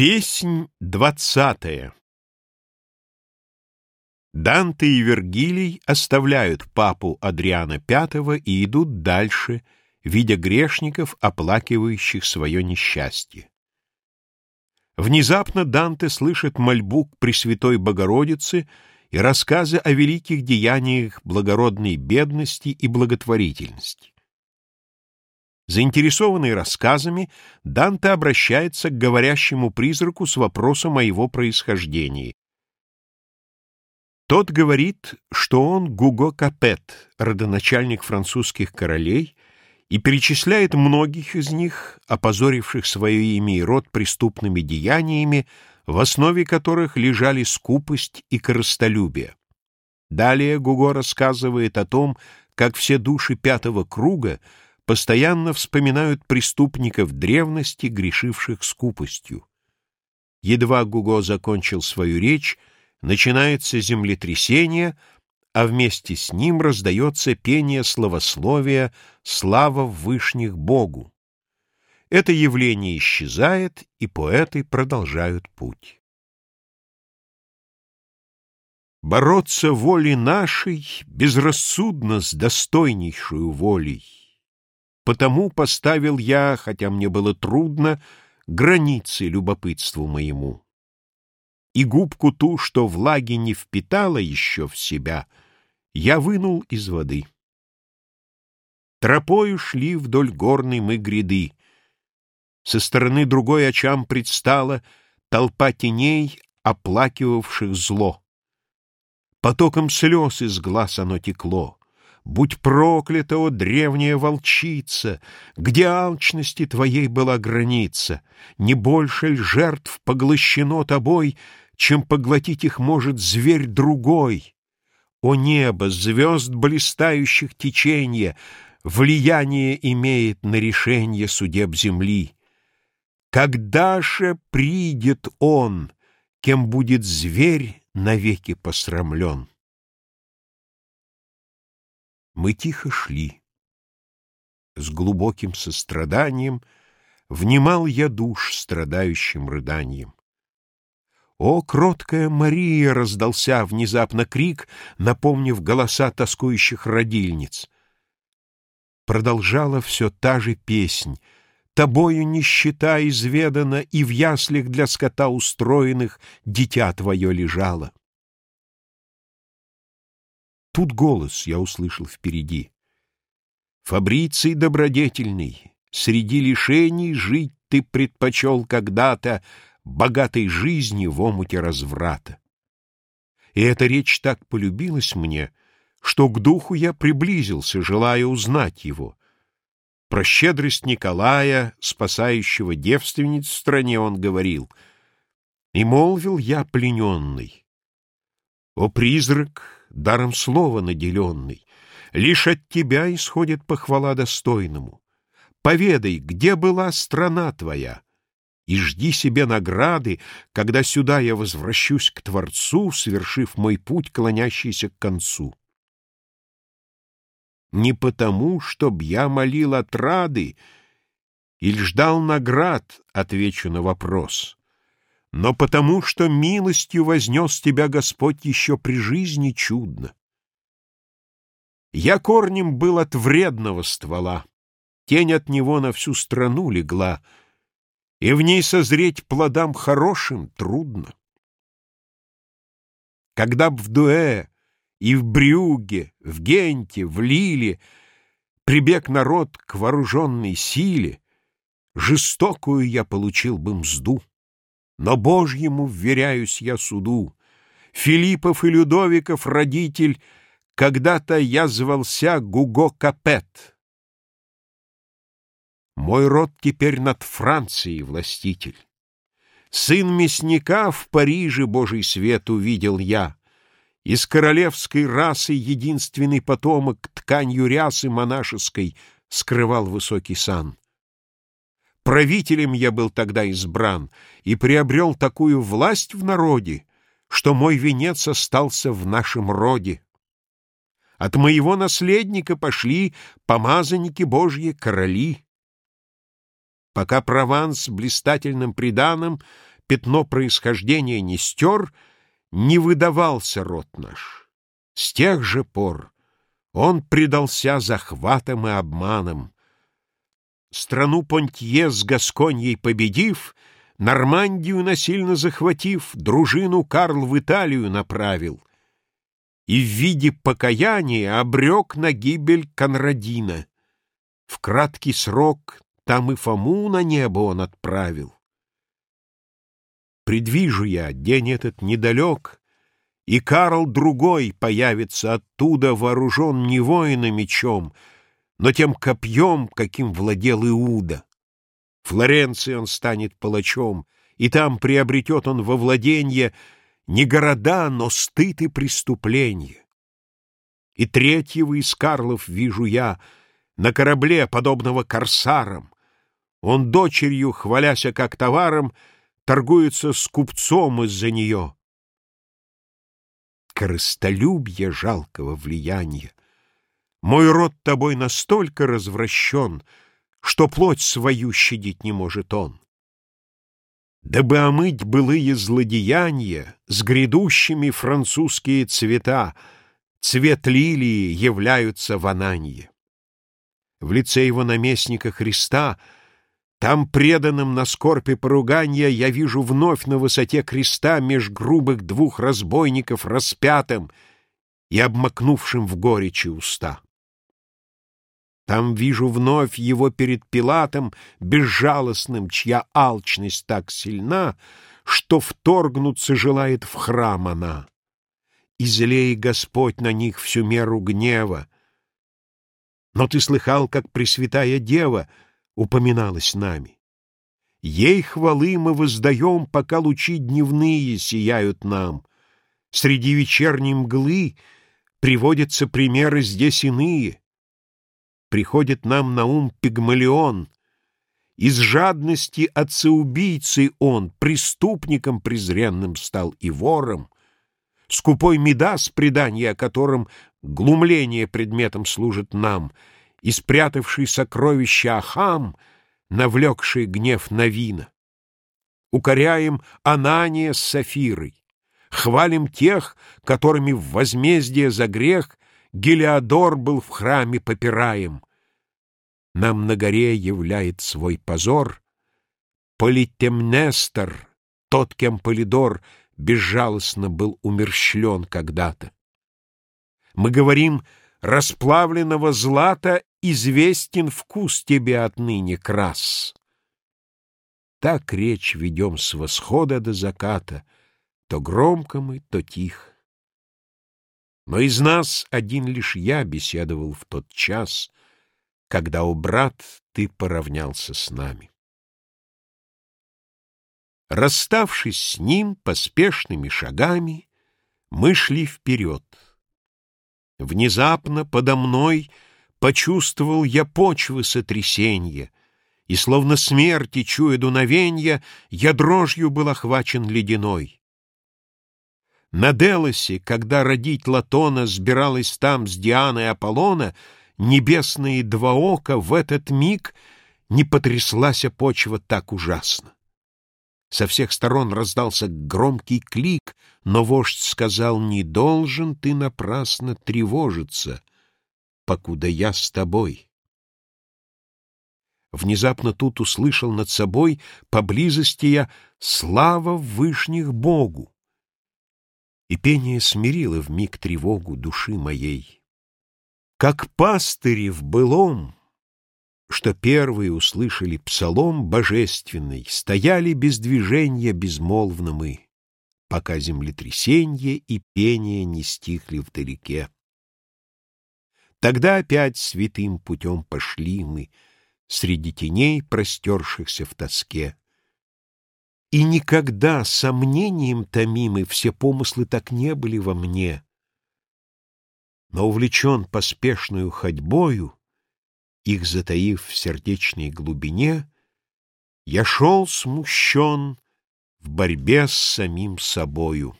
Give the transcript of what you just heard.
Песнь двадцатая Данте и Вергилий оставляют папу Адриана V и идут дальше, видя грешников, оплакивающих свое несчастье. Внезапно Данте слышит мольбу к Пресвятой Богородице и рассказы о великих деяниях благородной бедности и благотворительности. Заинтересованный рассказами, Данте обращается к говорящему призраку с вопросом о его происхождении. Тот говорит, что он Гуго Капет, родоначальник французских королей, и перечисляет многих из них, опозоривших свое имя и род преступными деяниями, в основе которых лежали скупость и корыстолюбие. Далее Гуго рассказывает о том, как все души пятого круга — постоянно вспоминают преступников древности, грешивших скупостью. Едва Гуго закончил свою речь, начинается землетрясение, а вместе с ним раздается пение славословия «Слава вышних Богу». Это явление исчезает, и поэты продолжают путь. Бороться волей нашей безрассудно с достойнейшую волей, Потому поставил я, хотя мне было трудно, границы любопытству моему. И губку ту, что влаги не впитала еще в себя, я вынул из воды. Тропою шли вдоль горной мы гряды. Со стороны другой очам предстала толпа теней, оплакивавших зло. Потоком слез из глаз оно текло. Будь проклята, о древняя волчица, Где алчности твоей была граница, Не больше ль жертв поглощено тобой, Чем поглотить их может зверь другой? О небо, звезд блистающих течения, Влияние имеет на решение судеб земли. Когда же придет он, Кем будет зверь навеки посрамлен? Мы тихо шли. С глубоким состраданием Внимал я душ страдающим рыданием. «О, кроткая Мария!» — раздался внезапно крик, напомнив голоса тоскующих родильниц. Продолжала все та же песнь. Тобою нищета изведана, и в яслях для скота устроенных дитя твое лежало. Тут голос я услышал впереди. Фабриций добродетельный, среди лишений жить ты предпочел когда-то богатой жизни в омуте разврата. И эта речь так полюбилась мне, что к духу я приблизился, желая узнать его. Про щедрость Николая, спасающего девственниц в стране, он говорил. И молвил я плененный. О, призрак, даром слова наделенный. Лишь от тебя исходит похвала достойному. Поведай, где была страна твоя, и жди себе награды, когда сюда я возвращусь к Творцу, совершив мой путь, клонящийся к концу. Не потому, чтоб я молил отрады или ждал наград, отвечу на вопрос но потому, что милостью вознес тебя Господь еще при жизни чудно. Я корнем был от вредного ствола, тень от него на всю страну легла, и в ней созреть плодам хорошим трудно. Когда б в Дуэ и в Брюге, в Генте, в Лиле прибег народ к вооруженной силе, жестокую я получил бы мзду. Но Божьему вверяюсь я суду. Филиппов и Людовиков родитель, Когда-то я звался Гуго Капет. Мой род теперь над Францией властитель. Сын мясника в Париже Божий свет увидел я. Из королевской расы единственный потомок тканью рясы монашеской скрывал высокий сан. Правителем я был тогда избран и приобрел такую власть в народе, что мой венец остался в нашем роде. От моего наследника пошли помазанники Божьи короли. Пока Прованс блистательным приданым пятно происхождения не стер, не выдавался род наш. С тех же пор он предался захватам и обманам. Страну Понтье с Гасконьей победив, Нормандию насильно захватив, дружину Карл в Италию направил и в виде покаяния обрек на гибель Конрадина. В краткий срок там и Фому на небо он отправил. Предвижу я, день этот недалек, И Карл другой появится оттуда, Вооружен не воина мечом, Но тем копьем, каким владел Иуда. Флоренции он станет палачом, И там приобретет он во владенье Не города, но стыд и преступление. И третьего из Карлов вижу я На корабле, подобного корсарам. Он дочерью, хваляся как товаром, торгуется с купцом из-за нее. Корыстолюбие жалкого влияния. Мой род тобой настолько развращен, Что плоть свою щадить не может он. Дабы омыть былые злодеяния С грядущими французские цвета, Цвет лилии являются в Ананье. В лице его наместника Христа — там, преданным на скорбь и поруганья, я вижу вновь на высоте креста меж грубых двух разбойников распятым и обмакнувшим в горечи уста. Там вижу вновь его перед Пилатом, безжалостным, чья алчность так сильна, что вторгнуться желает в храм она. Излей, Господь, на них всю меру гнева. Но ты слыхал, как Пресвятая Дева — упоминалось нами. Ей хвалы мы воздаем, пока лучи дневные сияют нам. Среди вечерней мглы приводятся примеры здесь иные. Приходит нам на ум Пигмалион. Из жадности отца-убийцы он преступником презренным стал и вором. Скупой Медас, предание о котором глумление предметом служит нам — и спрятавший сокровища Ахам, навлекший гнев Навина. Укоряем Анания с Сафирой, хвалим тех, которыми в возмездие за грех Гелиодор был в храме попираем. Нам на горе являет свой позор Политемнестор, тот, кем Полидор безжалостно был умерщвлен когда-то. Мы говорим расплавленного злата известен вкус тебе отныне, крас. Так речь ведем с восхода до заката, то громко мы, то тих. Но из нас один лишь я беседовал в тот час, когда, у брат, ты поравнялся с нами. Расставшись с ним поспешными шагами, мы шли вперед. Внезапно подо мной — Почувствовал я почвы сотрясенья, И, словно смерти, чуя дуновенья, Я дрожью был охвачен ледяной. На Делосе, когда родить Латона Сбиралась там с Дианой Аполлона, Небесные два ока в этот миг Не потряслась почва так ужасно. Со всех сторон раздался громкий клик, но вождь сказал, «Не должен ты напрасно тревожиться покуда я с тобой. Внезапно тут услышал над собой, поблизости я, слава вышних Богу. И пение смирило в миг тревогу души моей. Как пастыри в былом, что первые услышали псалом божественный, стояли без движения безмолвно мы, пока землетрясенье и пение не стихли вдалеке. Тогда опять святым путем пошли мы Среди теней, простершихся в тоске. И никогда сомнением томимы Все помыслы так не были во мне. Но увлечен поспешную ходьбою, Их затаив в сердечной глубине, Я шел смущен в борьбе с самим собою.